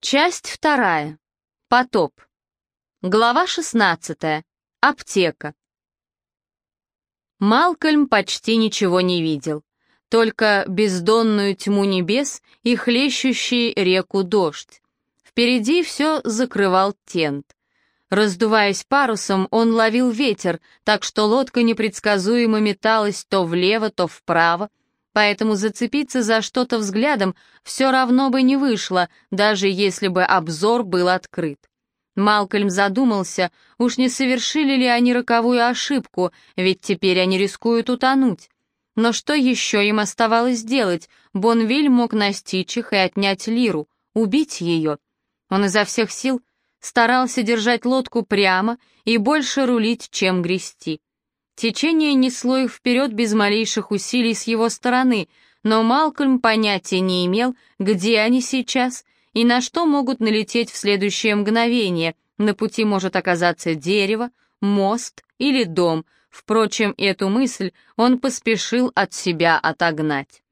Часть вторая. Потоп. Глава шестнадцатая. Аптека. Малкольм почти ничего не видел, только бездонную тьму небес и хлещущий реку дождь. Впереди все закрывал тент. Раздуваясь парусом, он ловил ветер, так что лодка непредсказуемо металась то влево, то вправо, поэтому зацепиться за что-то взглядом все равно бы не вышло, даже если бы обзор был открыт. Малкольм задумался, уж не совершили ли они роковую ошибку, ведь теперь они рискуют утонуть. Но что еще им оставалось делать? Бонвиль мог настичь их и отнять Лиру, убить ее. Он изо всех сил старался держать лодку прямо и больше рулить, чем грести. Течение несло их вперед без малейших усилий с его стороны, но Малкольм понятия не имел, где они сейчас и на что могут налететь в следующее мгновение. На пути может оказаться дерево, мост или дом. Впрочем, эту мысль он поспешил от себя отогнать.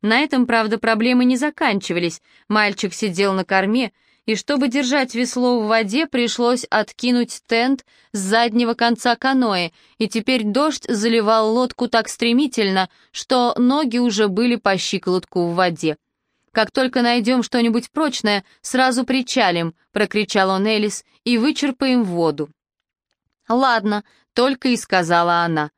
На этом, правда, проблемы не заканчивались. Мальчик сидел на корме и чтобы держать весло в воде, пришлось откинуть тент с заднего конца каноэ, и теперь дождь заливал лодку так стремительно, что ноги уже были по щиколотку в воде. «Как только найдем что-нибудь прочное, сразу причалим», — прокричал он Элис, — «и вычерпаем воду». «Ладно», — только и сказала она.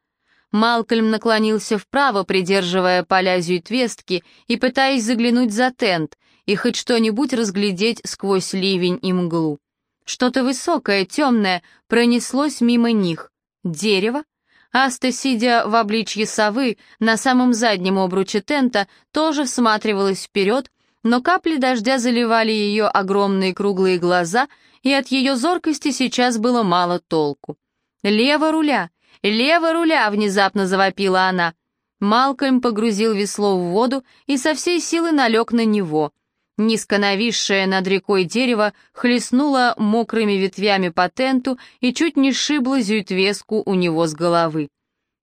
Малкольм наклонился вправо, придерживая поля зюитвестки и пытаясь заглянуть за тент, и хоть что-нибудь разглядеть сквозь ливень и мглу. Что-то высокое, темное, пронеслось мимо них. Дерево? Аста, сидя в обличье совы, на самом заднем обруче тента, тоже всматривалась вперед, но капли дождя заливали ее огромные круглые глаза, и от ее зоркости сейчас было мало толку. «Лево руля! Лево руля!» — внезапно завопила она. Малкольм погрузил весло в воду и со всей силы налег на него — Низко нависшее над рекой дерево хлестнуло мокрыми ветвями по тенту и чуть не шибло зюитвеску у него с головы.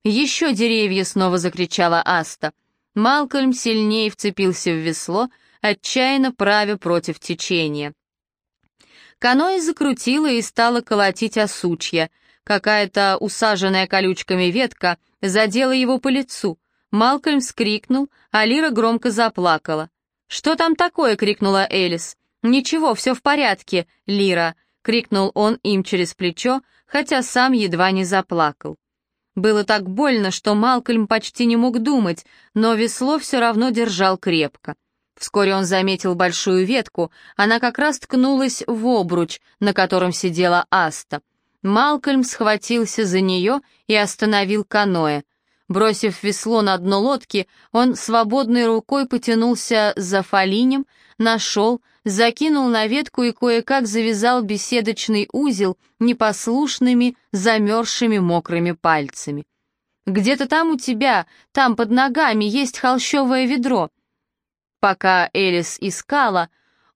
«Еще деревья!» — снова закричала Аста. Малкольм сильнее вцепился в весло, отчаянно правя против течения. Каноэ закрутило и стало колотить осучья. Какая-то усаженная колючками ветка задела его по лицу. Малкольм вскрикнул, а Лира громко заплакала. «Что там такое?» — крикнула Элис. «Ничего, все в порядке, Лира», — крикнул он им через плечо, хотя сам едва не заплакал. Было так больно, что Малкольм почти не мог думать, но весло все равно держал крепко. Вскоре он заметил большую ветку, она как раз ткнулась в обруч, на котором сидела Аста. Малкольм схватился за нее и остановил каноэ. Бросив весло на дно лодки, он свободной рукой потянулся за фалинем, нашел, закинул на ветку и кое-как завязал беседочный узел непослушными, замерзшими мокрыми пальцами. «Где-то там у тебя, там под ногами, есть холщовое ведро». Пока Элис искала,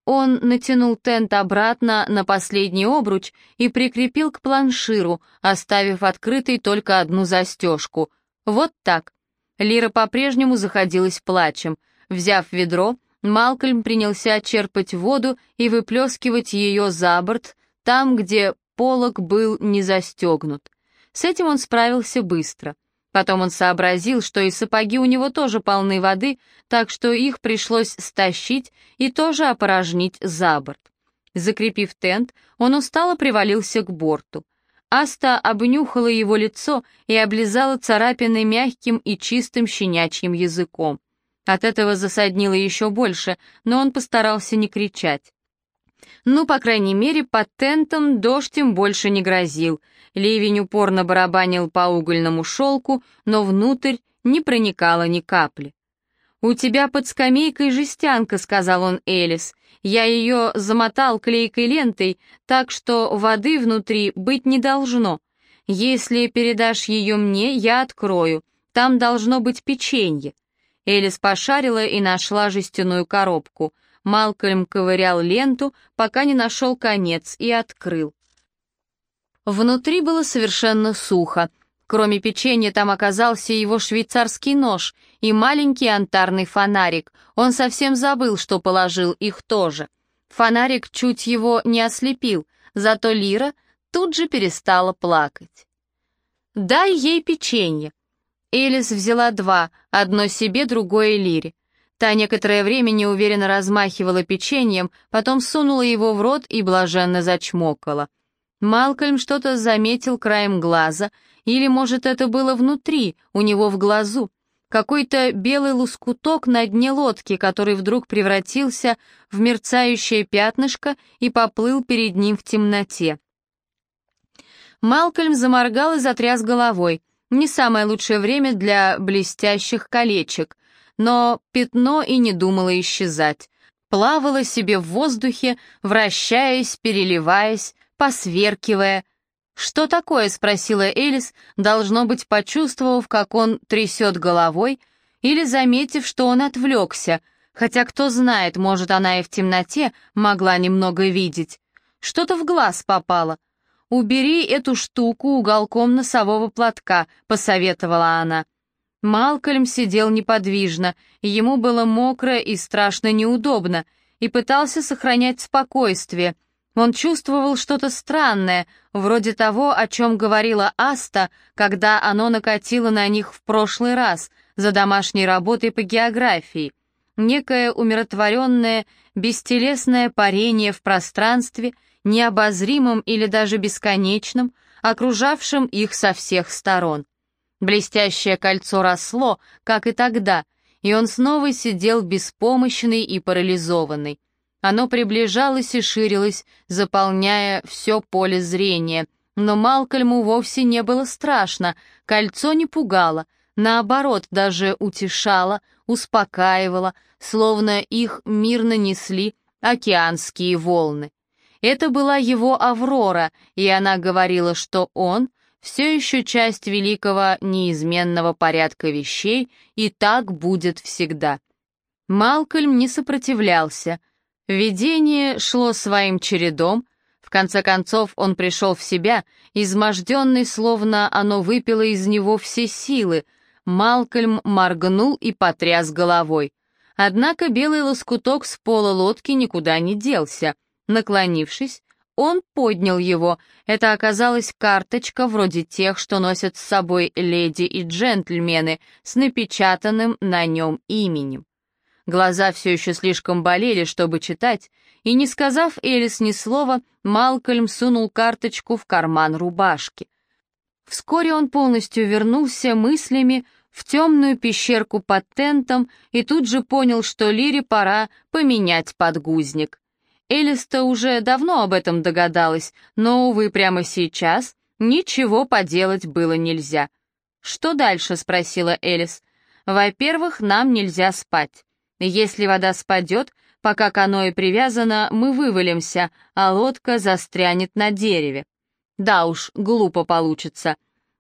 он натянул тент обратно на последний обруч и прикрепил к планширу, оставив открытой только одну застежку — вот так. Лира по-прежнему заходилась плачем. Взяв ведро, Малкольм принялся черпать воду и выплескивать ее за борт, там, где полог был не застегнут. С этим он справился быстро. Потом он сообразил, что и сапоги у него тоже полны воды, так что их пришлось стащить и тоже опорожнить за борт. Закрепив тент, он устало привалился к борту. Аста обнюхала его лицо и облизала царапины мягким и чистым щенячьим языком. От этого засаднило еще больше, но он постарался не кричать. Ну, по крайней мере, под тентом дождь им больше не грозил. Ливень упорно барабанил по угольному шелку, но внутрь не проникало ни капли. «У тебя под скамейкой жестянка», — сказал он Элис. «Я ее замотал клейкой лентой, так что воды внутри быть не должно. Если передашь ее мне, я открою. Там должно быть печенье». Элис пошарила и нашла жестяную коробку. Малкольм ковырял ленту, пока не нашел конец, и открыл. Внутри было совершенно сухо. Кроме печенья там оказался его швейцарский нож и маленький антарный фонарик. Он совсем забыл, что положил их тоже. Фонарик чуть его не ослепил, зато Лира тут же перестала плакать. «Дай ей печенье». Элис взяла два, одно себе, другое Лире. Та некоторое время неуверенно размахивала печеньем, потом сунула его в рот и блаженно зачмокала. Малкольм что-то заметил краем глаза, или, может, это было внутри, у него в глазу. Какой-то белый лоскуток на дне лодки, который вдруг превратился в мерцающее пятнышко и поплыл перед ним в темноте. Малкольм заморгал и затряс головой. Не самое лучшее время для блестящих колечек, но пятно и не думало исчезать. Плавало себе в воздухе, вращаясь, переливаясь, посверкивая. «Что такое?» — спросила Элис, должно быть, почувствовав, как он трясет головой, или заметив, что он отвлекся, хотя кто знает, может, она и в темноте могла немного видеть. Что-то в глаз попало. «Убери эту штуку уголком носового платка», — посоветовала она. Малкольм сидел неподвижно, ему было мокро и страшно неудобно, и пытался сохранять спокойствие. Он чувствовал что-то странное, вроде того, о чем говорила Аста, когда оно накатило на них в прошлый раз за домашней работой по географии. Некое умиротворенное, бестелесное парение в пространстве, необозримом или даже бесконечном, окружавшем их со всех сторон. Блестящее кольцо росло, как и тогда, и он снова сидел беспомощный и парализованный. Оно приближалось и ширилось, заполняя все поле зрения, но Малкольму вовсе не было страшно, кольцо не пугало, наоборот, даже утешало, успокаивало, словно их мирно несли океанские волны. Это была его Аврора, и она говорила, что он все еще часть великого неизменного порядка вещей, и так будет всегда. Малкольм не сопротивлялся. Видение шло своим чередом, в конце концов он пришел в себя, изможденный, словно оно выпило из него все силы. Малкольм моргнул и потряс головой. Однако белый лоскуток с пола лодки никуда не делся. Наклонившись, он поднял его. Это оказалась карточка вроде тех, что носят с собой леди и джентльмены, с напечатанным на нем именем. Глаза все еще слишком болели, чтобы читать, и, не сказав Элис ни слова, Малкольм сунул карточку в карман рубашки. Вскоре он полностью вернулся мыслями в темную пещерку под тентом и тут же понял, что Лире пора поменять подгузник. Элиста уже давно об этом догадалась, но, увы, прямо сейчас ничего поделать было нельзя. «Что дальше?» — спросила Элис. «Во-первых, нам нельзя спать. Если вода спадет, пока каноэ привязано, мы вывалимся, а лодка застрянет на дереве. Да уж, глупо получится».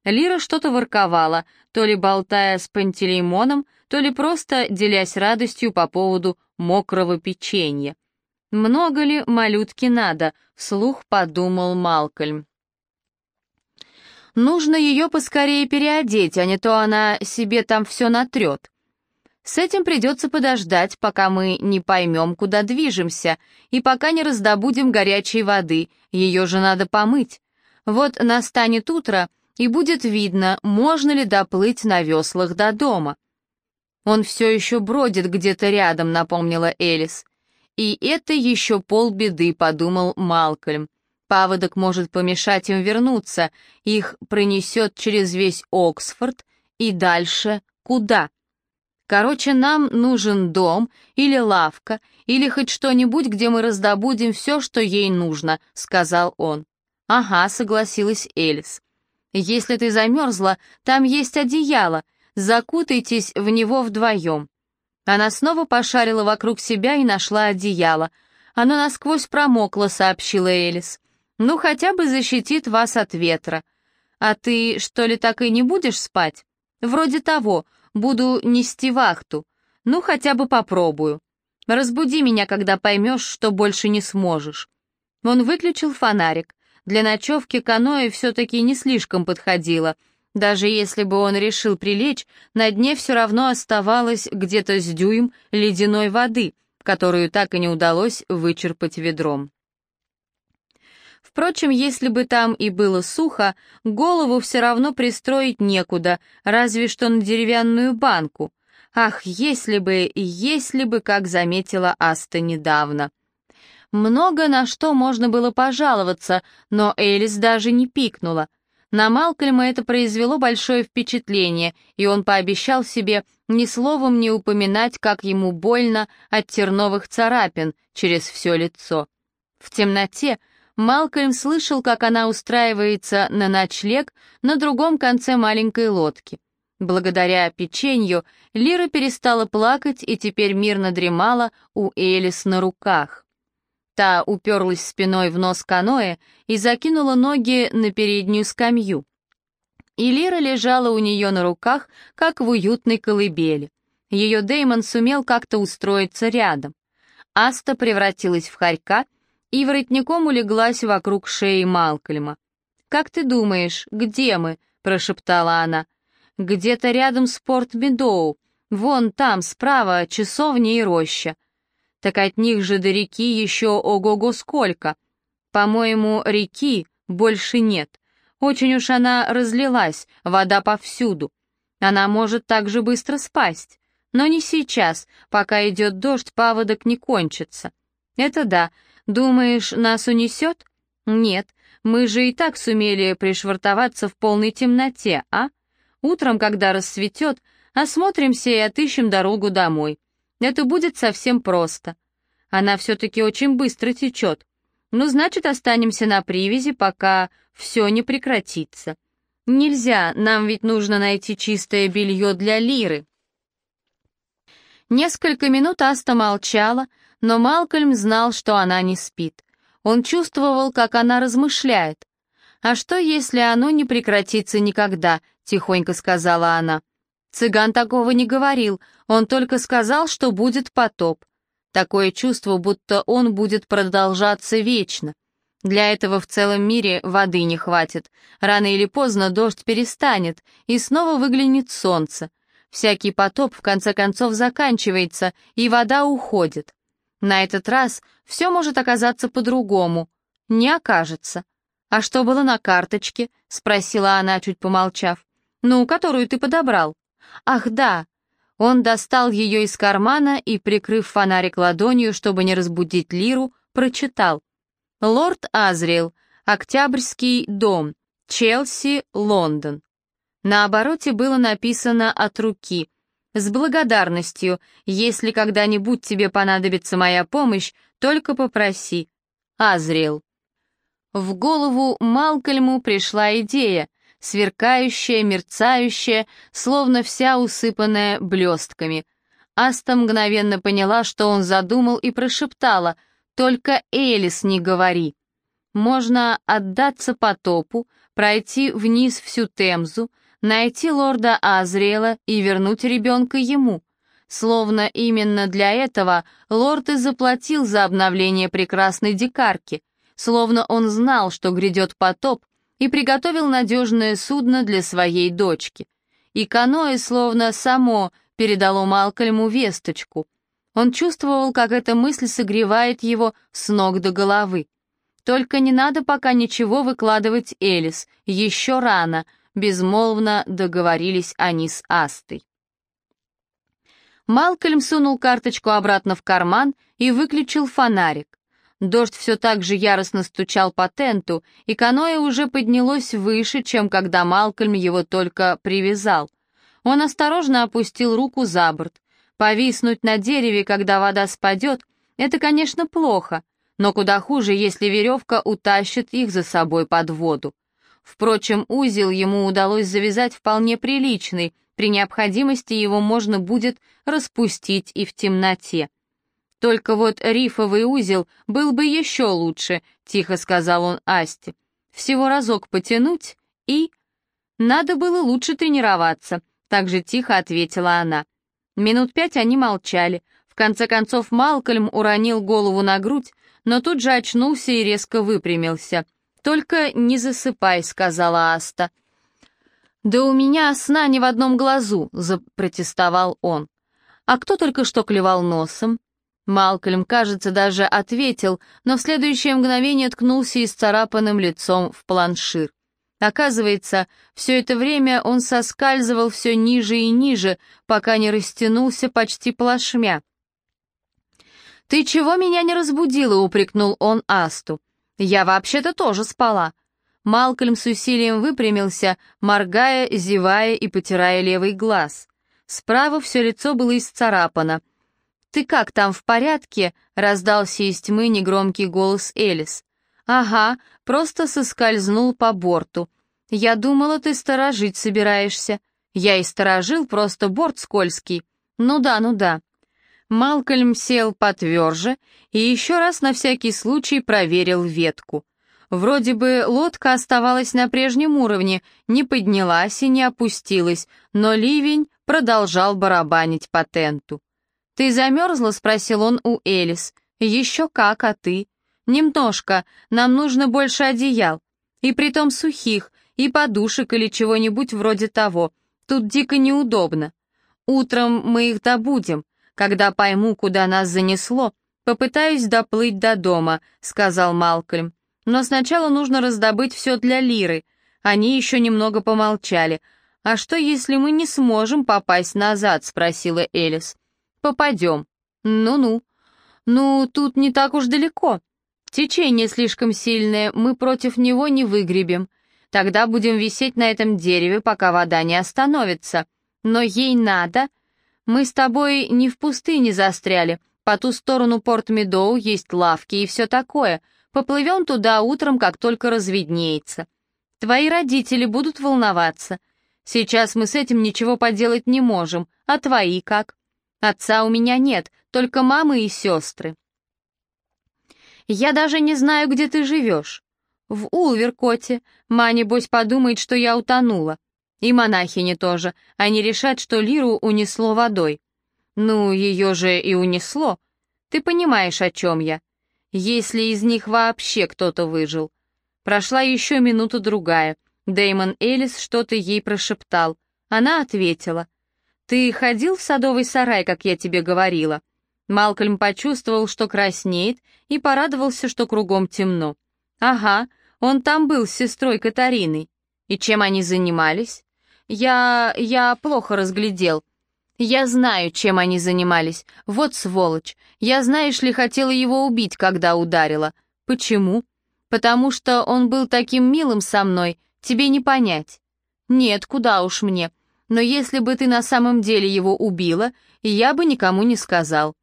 Лира что-то ворковала, то ли болтая с Пантелеймоном, то ли просто делясь радостью по поводу мокрого печенья. «Много ли малютки надо?» — вслух подумал Малкольм. «Нужно ее поскорее переодеть, а не то она себе там все натрет. С этим придется подождать, пока мы не поймем, куда движемся, и пока не раздобудем горячей воды, ее же надо помыть. Вот настанет утро, и будет видно, можно ли доплыть на веслах до дома». «Он все еще бродит где-то рядом», — напомнила Элис. «И это еще полбеды», — подумал Малкольм. «Паводок может помешать им вернуться, их пронесет через весь Оксфорд и дальше куда?» Короче, нам нужен дом или лавка, или хоть что-нибудь, где мы раздобудем все, что ей нужно», — сказал он. «Ага», — согласилась Элис. «Если ты замерзла, там есть одеяло, закутайтесь в него вдвоем». Она снова пошарила вокруг себя и нашла одеяло. Оно насквозь промокло, сообщила Элис. Ну, хотя бы защитит вас от ветра. А ты, что ли, так и не будешь спать? Вроде того, буду нести вахту. Ну, хотя бы попробую. Разбуди меня, когда поймешь, что больше не сможешь. Он выключил фонарик. Для ночевки каноэ все-таки не слишком подходило — даже если бы он решил прилечь, на дне все равно оставалось где-то с дюйм ледяной воды, которую так и не удалось вычерпать ведром. Впрочем, если бы там и было сухо, голову все равно пристроить некуда, разве что на деревянную банку. Ах, если бы, если бы, как заметила Аста недавно. Много на что можно было пожаловаться, но Элис даже не пикнула. На Малкольма это произвело большое впечатление, и он пообещал себе ни словом не упоминать, как ему больно от терновых царапин через все лицо. В темноте Малкольм слышал, как она устраивается на ночлег на другом конце маленькой лодки. Благодаря печенью Лира перестала плакать и теперь мирно дремала у Элис на руках. Та уперлась спиной в нос каноэ и закинула ноги на переднюю скамью. И Лира лежала у нее на руках, как в уютной колыбели. Ее Деймон сумел как-то устроиться рядом. Аста превратилась в хорька и воротником улеглась вокруг шеи Малкольма. «Как ты думаешь, где мы?» — прошептала она. «Где-то рядом с Порт-Медоу. Вон там, справа, часовня и роща. Так от них же до реки еще ого-го сколько. По-моему, реки больше нет. Очень уж она разлилась, вода повсюду. Она может так же быстро спасть. Но не сейчас, пока идет дождь, паводок не кончится. Это да, Думаешь, нас унесет? Нет, мы же и так сумели пришвартоваться в полной темноте, а? Утром, когда рассветет, осмотримся и отыщем дорогу домой. Это будет совсем просто. Она все-таки очень быстро течет. Ну, значит, останемся на привязи, пока все не прекратится. Нельзя, нам ведь нужно найти чистое белье для Лиры. Несколько минут Аста молчала, но Малкольм знал, что она не спит. Он чувствовал, как она размышляет. «А что, если оно не прекратится никогда?» — тихонько сказала она. Цыган такого не говорил, он только сказал, что будет потоп. Такое чувство, будто он будет продолжаться вечно. Для этого в целом мире воды не хватит. Рано или поздно дождь перестанет, и снова выглянет солнце. Всякий потоп в конце концов заканчивается, и вода уходит. На этот раз все может оказаться по-другому. Не окажется. «А что было на карточке?» — спросила она, чуть помолчав. «Ну, которую ты подобрал». «Ах, да». Он достал ее из кармана и, прикрыв фонарик ладонью, чтобы не разбудить Лиру, прочитал. «Лорд Азриэл, Октябрьский дом, Челси, Лондон». На обороте было написано от руки с благодарностью. Если когда-нибудь тебе понадобится моя помощь, только попроси. Азриэл. В голову Малкольму пришла идея, сверкающая, мерцающая, словно вся усыпанная блестками. Аста мгновенно поняла, что он задумал, и прошептала «Только Элис не говори». Можно отдаться потопу, пройти вниз всю Темзу, найти лорда Азриэла и вернуть ребенка ему. Словно именно для этого лорд и заплатил за обновление прекрасной дикарки, словно он знал, что грядет потоп, и приготовил надежное судно для своей дочки. И каноэ словно само передало Малкольму весточку. Он чувствовал, как эта мысль согревает его с ног до головы. Только не надо пока ничего выкладывать Элис, еще рано — безмолвно договорились они с Астой. Малкольм сунул карточку обратно в карман и выключил фонарик. Дождь все так же яростно стучал по тенту, и каноэ уже поднялось выше, чем когда Малкольм его только привязал. Он осторожно опустил руку за борт. Повиснуть на дереве, когда вода спадет, это, конечно, плохо, но куда хуже, если веревка утащит их за собой под воду. Впрочем, узел ему удалось завязать вполне приличный, при необходимости его можно будет распустить и в темноте. «Только вот рифовый узел был бы еще лучше», — тихо сказал он Асте. «Всего разок потянуть и...» «Надо было лучше тренироваться», — так же тихо ответила она. Минут пять они молчали. В конце концов Малкольм уронил голову на грудь, но тут же очнулся и резко выпрямился. «Только не засыпай», — сказала Аста. «Да у меня сна ни в одном глазу», — запротестовал он. «А кто только что клевал носом?» Малкольм, кажется, даже ответил, но в следующее мгновение ткнулся исцарапанным лицом в планшир. Оказывается, все это время он соскальзывал все ниже и ниже, пока не растянулся почти плашмя. «Ты чего меня не разбудила?» — упрекнул он Асту. «Я вообще-то тоже спала». Малкольм с усилием выпрямился, моргая, зевая и потирая левый глаз. Справа все лицо было исцарапано. «Ты как там, в порядке?» — раздался из тьмы негромкий голос Элис. «Ага, просто соскользнул по борту. Я думала, ты сторожить собираешься. Я и сторожил, просто борт скользкий. Ну да, ну да». Малкольм сел потверже и еще раз на всякий случай проверил ветку. Вроде бы лодка оставалась на прежнем уровне, не поднялась и не опустилась, но ливень продолжал барабанить по тенту. «Ты замерзла?» — спросил он у Элис. «Еще как, а ты?» «Немножко, нам нужно больше одеял. И притом сухих, и подушек или чего-нибудь вроде того. Тут дико неудобно. Утром мы их добудем. Когда пойму, куда нас занесло, попытаюсь доплыть до дома», — сказал Малкольм. «Но сначала нужно раздобыть все для Лиры». Они еще немного помолчали. «А что, если мы не сможем попасть назад?» — спросила Элис. «Попадем». «Ну-ну». «Ну, тут не так уж далеко. Течение слишком сильное, мы против него не выгребем. Тогда будем висеть на этом дереве, пока вода не остановится. Но ей надо. Мы с тобой не в пустыне застряли. По ту сторону порт Медоу есть лавки и все такое. Поплывем туда утром, как только разведнеется. Твои родители будут волноваться. Сейчас мы с этим ничего поделать не можем. А твои как? Отца у меня нет, только мамы и сестры. Я даже не знаю, где ты живешь. В Улверкоте. Ма, небось, подумает, что я утонула. И монахини тоже. Они решат, что Лиру унесло водой. Ну, ее же и унесло. Ты понимаешь, о чем я. Если из них вообще кто-то выжил. Прошла еще минута-другая. Дэймон Элис что-то ей прошептал. Она ответила. «Ты ходил в садовый сарай, как я тебе говорила?» Малкольм почувствовал, что краснеет, и порадовался, что кругом темно. «Ага, он там был с сестрой Катариной. И чем они занимались?» «Я... я плохо разглядел». «Я знаю, чем они занимались. Вот сволочь. Я, знаешь ли, хотела его убить, когда ударила. Почему?» «Потому что он был таким милым со мной, тебе не понять». «Нет, куда уж мне. Но если бы ты на самом деле его убила, я бы никому не сказал.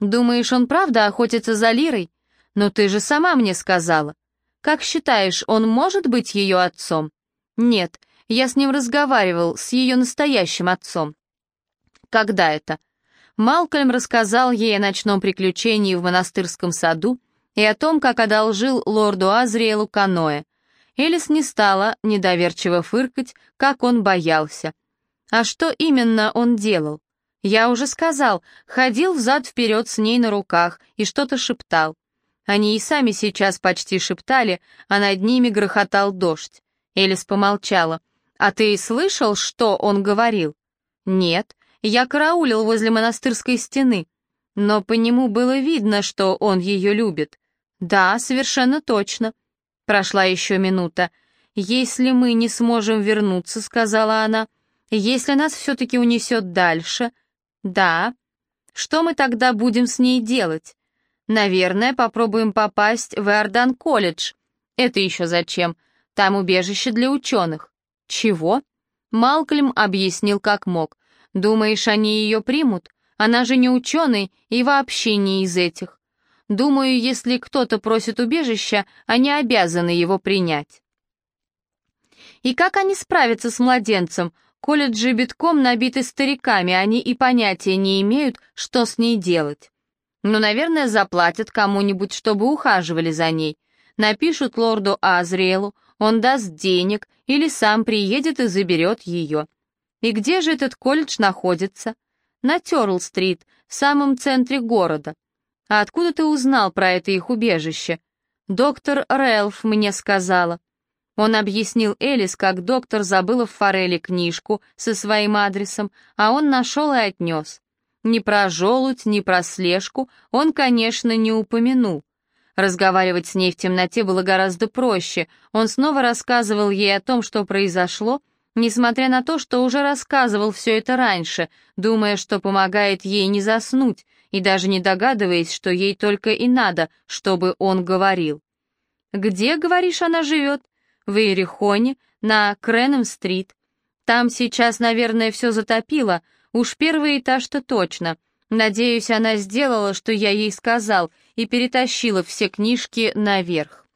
Думаешь, он правда охотится за Лирой? Но ты же сама мне сказала. Как считаешь, он может быть ее отцом? Нет, я с ним разговаривал, с ее настоящим отцом. Когда это? Малкольм рассказал ей о ночном приключении в монастырском саду и о том, как одолжил лорду Азриэлу каноэ. Элис не стала недоверчиво фыркать, как он боялся. А что именно он делал? Я уже сказал, ходил взад-вперед с ней на руках и что-то шептал. Они и сами сейчас почти шептали, а над ними грохотал дождь. Элис помолчала. «А ты слышал, что он говорил?» «Нет, я караулил возле монастырской стены, но по нему было видно, что он ее любит». «Да, совершенно точно». Прошла еще минута. «Если мы не сможем вернуться», — сказала она, — «если нас все-таки унесет дальше, «Да. Что мы тогда будем с ней делать? Наверное, попробуем попасть в Иордан-колледж. Это еще зачем? Там убежище для ученых. Чего? Малкольм объяснил как мог. Думаешь, они ее примут? Она же не ученый и вообще не из этих. Думаю, если кто-то просит убежища, они обязаны его принять. И как они справятся с младенцем? Колледжи битком набиты стариками, они и понятия не имеют, что с ней делать. Ну, наверное, заплатят кому-нибудь, чтобы ухаживали за ней. Напишут лорду Азриэлу, он даст денег или сам приедет и заберет ее. И где же этот колледж находится? На Терл-стрит, в самом центре города. А откуда ты узнал про это их убежище? Доктор Рэлф мне сказала. Он объяснил Элис, как доктор забыла в форели книжку со своим адресом, а он нашел и отнес. Ни про желудь, ни про слежку он, конечно, не упомянул. Разговаривать с ней в темноте было гораздо проще. Он снова рассказывал ей о том, что произошло, несмотря на то, что уже рассказывал все это раньше, думая, что помогает ей не заснуть, и даже не догадываясь, что ей только и надо, чтобы он говорил. «Где, говоришь, она живет?» «В Иерихоне, на Креном-стрит. Там сейчас, наверное, все затопило, уж первый этаж-то точно. Надеюсь, она сделала, что я ей сказал, и перетащила все книжки наверх».